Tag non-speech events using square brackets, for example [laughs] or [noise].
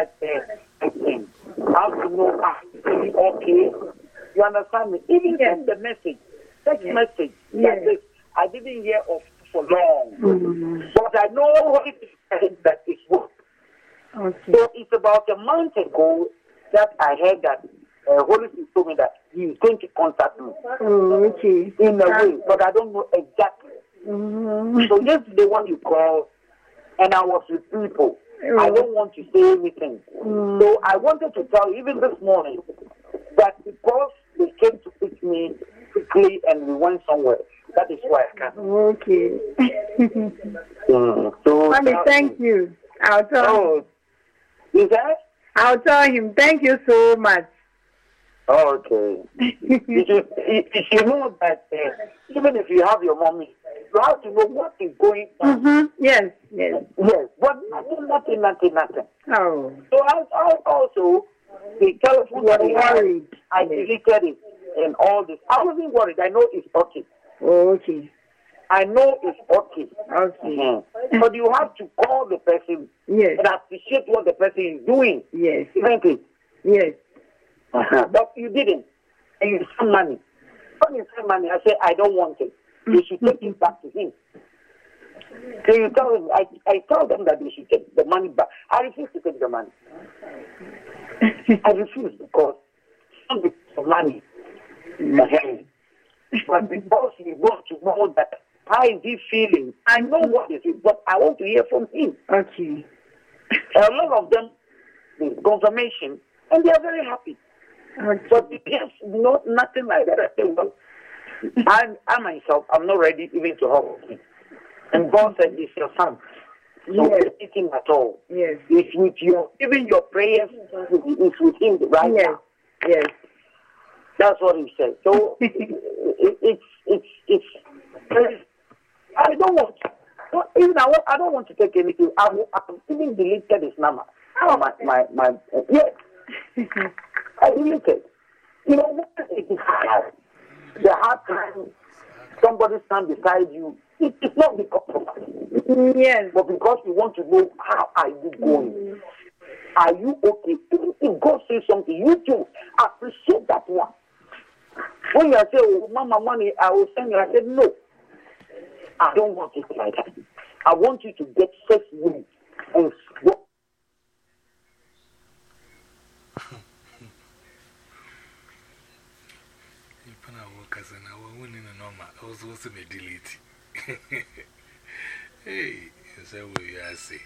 uh, again. How to know feeling okay. You understand me? Even Yes. send the message, text Yes. message. Yes. Like this. I didn't hear of for long. Mm. But I know what it is that it's work. Okay. So it's about a month ago that I heard that uh, Holy Spirit told me that he is going to contact me Oh, okay. in a way, but I don't know exactly. Mm. So yesterday when you called, and I was with people, I don't want to say anything. Mm. So I wanted to tell you, even this morning, that because they came to pick me quickly and we went somewhere, that is why I can't. Okay. [laughs] Mm. So Mommy, thank you. I'll tell. Oh, is that? I'll tell him. Thank you so much. Oh, okay. [laughs] you, should, you, know that uh, even if you have your mommy, you have to know what is going on. mm-hmm. Yes. Yes. Yes, nothing, nothing, nothing. Oh. So I, I also, the telephone that worried. I deleted it and all this. I wasn't worried. I know it's okay. Oh, okay. I know it's okay. Okay. Mhm. But you have to call the person Yes. and appreciate what the person is doing. Yes. Isn't it? Yes. Uh-huh. But you didn't. And you send money. When you send money, I say, I don't want it. You should take it back to him. So you tell him, I, I tell them that they should take the money back. I refuse to take the money. I refuse because not because of money. Mhm. But because he wants to know that how is he feeling. I know what it is, but I want to hear from him. Okay. A lot of them, the confirmation, and they are very happy. Okay. But yes, not nothing like that. I say, well, I, I myself, I'm not ready even to help him. And God said, it's your son. So Yes. anything at all. Yes. It's with your, even your prayers, is with him right Yes. now. Yes. That's what he said. So [laughs] it, it's, it's, it's, I don't want, even I, want, I don't want to take anything. I, I've even deleted his number. Oh, my, my, my, uh, yes. I deleted. You know, what it is hard. The hard time somebody stand beside you. It, it's not because of yes. but because you want to know how are you going. Are you okay? Even if God says something, you too appreciate that one. When you say, "Oh, Mama, money, I will send you," I said, "No, I don't want it like that. I want you to get first win Nipa na wo kasa na wo woni na normal. I was also me delete. [laughs] Hey, so we are say.